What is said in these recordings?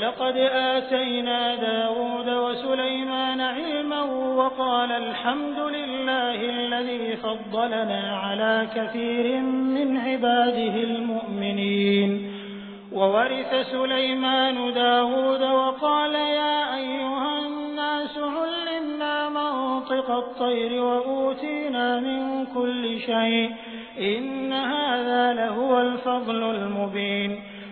ولقد آتينا داود وسليمان علما وقال الحمد لله الذي فضلنا على كثير من عباده المؤمنين. وورث سليمان داود وقال يا أيها الناس علمنا منطق الطير وأوتينا من كل شيء إن هذا لهو الفضل المبين.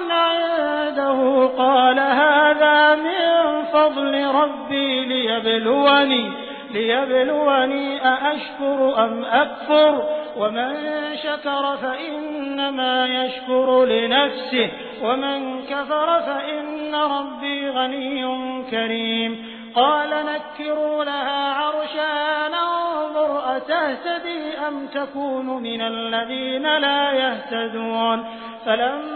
مستقرا عنده قال هذا من فضل ربي ليبلوني ليبلوني أأشكر أم أكفر؟ ومن شكر فإنما يشكر لنفسه ومن كفر فإن ربي غني كريم. قال نكروا لها عرشا ننظر أتهتدي أم تكون من الذين لا يهتدون؟ فلما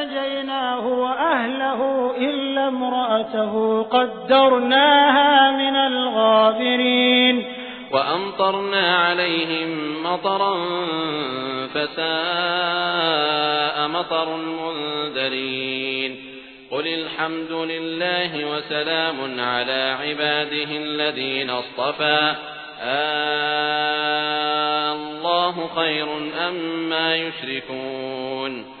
فأنجيناه وأهله إلا امرأته قدرناها من الغابرين. وأمطرنا عليهم مطرا فساء مطر المنذرين. قل الحمد لله وسلام على عباده الذين اصطفى. آه الله خير أم ما يشركون.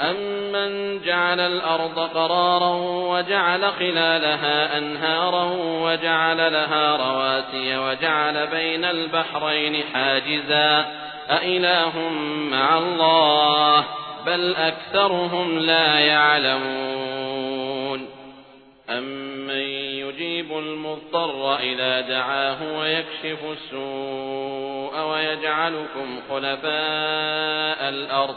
أمن جعل الأرض قرارا وجعل خلالها أنهارا وجعل لها رواسي وجعل بين البحرين حاجزا أإله مع الله بل أكثرهم لا يعلمون أمن يجيب المضطر إذا دعاه ويكشف السوء ويجعلكم خلفاء الأرض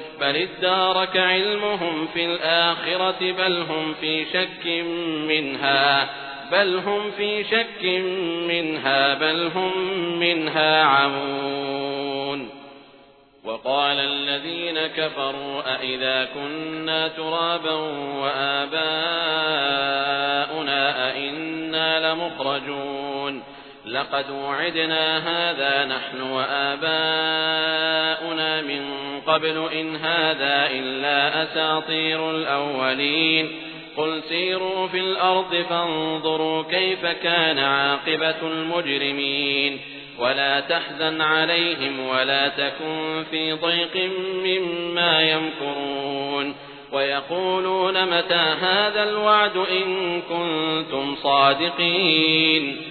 بل ادارك علمهم في الآخرة بل هم في شك منها بل هم في شك منها بل هم منها عمون. وقال الذين كفروا أئذا كنا ترابا وآباؤنا أئنا لمخرجون. لقد وعدنا هذا نحن وآباؤنا من قبل إن هذا إلا أساطير الأولين. قل سيروا في الأرض فانظروا كيف كان عاقبة المجرمين. ولا تحزن عليهم ولا تكن في ضيق مما يمكرون. ويقولون متى هذا الوعد إن كنتم صادقين.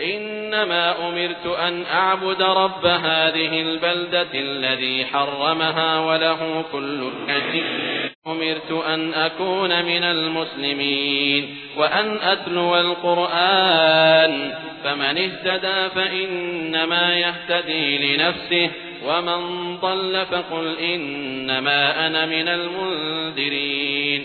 إنما أمرت أن أعبد رب هذه البلدة الذي حرمها وله كل شيء أمرت أن أكون من المسلمين وأن أتلو القرآن. فمن اهتدى فإنما يهتدي لنفسه ومن ضل فقل إنما أنا من المنذرين.